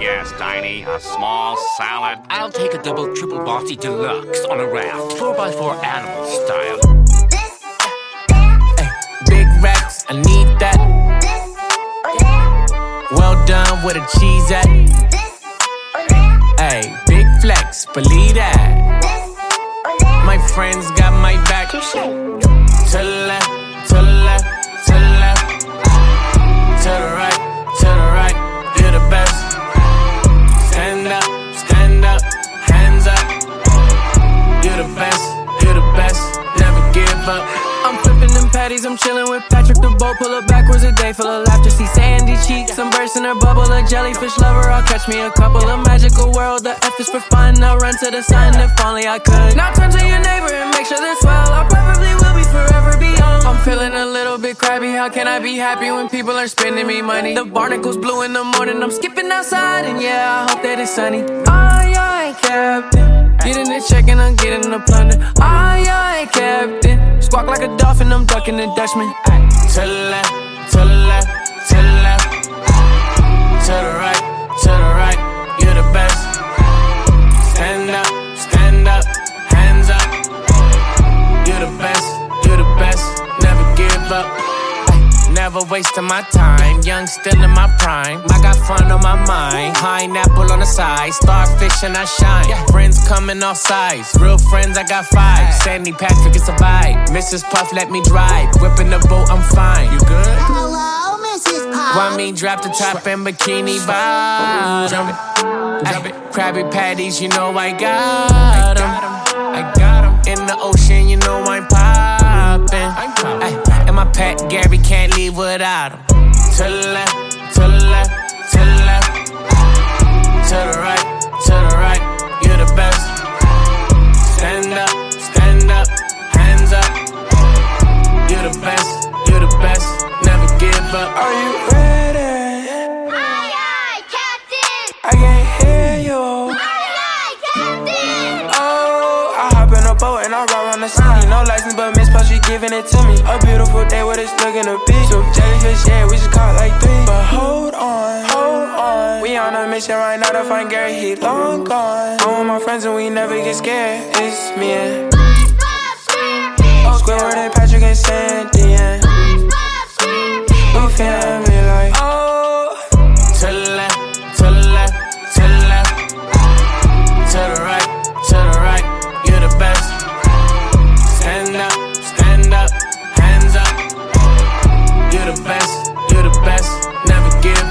me guess, Tiny. A small salad? I'll take a double triple bossy deluxe on a raft, 4x4 animal style. Hey, big racks, I need that. Well done with a cheese at. Hey, big flex, believe that. My friends got my back. To to the left, I'm flipping them patties, I'm chilling with Patrick the boat. Pull up backwards a day full of laughter. See Sandy Cheeks, I'm bursting her bubble. A jellyfish lover, I'll catch me a couple. A magical world, the F is for fun. I'll run to the sun if only I could. Now turn to your neighbor and make sure they're swell. I probably will be forever be young. I'm feeling a little bit crabby. How can I be happy when people are spending me money? The barnacles blue in the morning. I'm skipping outside, and yeah, I hope that it's sunny. Aye, captain. Getting the check and I'm getting the plunder. Aye, captain. Squawk like a dolphin, I'm ducking the Dutchman. Ay. The left, to the left, Never wasting my time, young still in my prime. I got fun on my mind, pineapple on the side, starfish and I shine. Friends coming all sides, real friends I got five. Sandy Patrick, it's a vibe. Mrs. Puff, let me drive. Whipping the boat, I'm fine. You good? Hello, Mrs. Pop. Why me drop the top and Bikini Bottom? Ay, Krabby Patties, you know I got them. I got 'em. In the ocean, you know I'm poppin'. Ay, And my pet Gary can't leave without him. To the left, to the left, to the left. To the right, to the right, you're the best. Stand up, stand up, hands up. You're the best, you're the best, never give up. Are you ready? Around the city. No license, but Miss Puff, she giving it to me. A beautiful day with it's looking a beach. So jellyfish, yeah, we just caught like three. But hold on, hold on. We on a mission right now to find Gary, he long gone. I'm with my friends and we never get scared. It's me and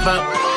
never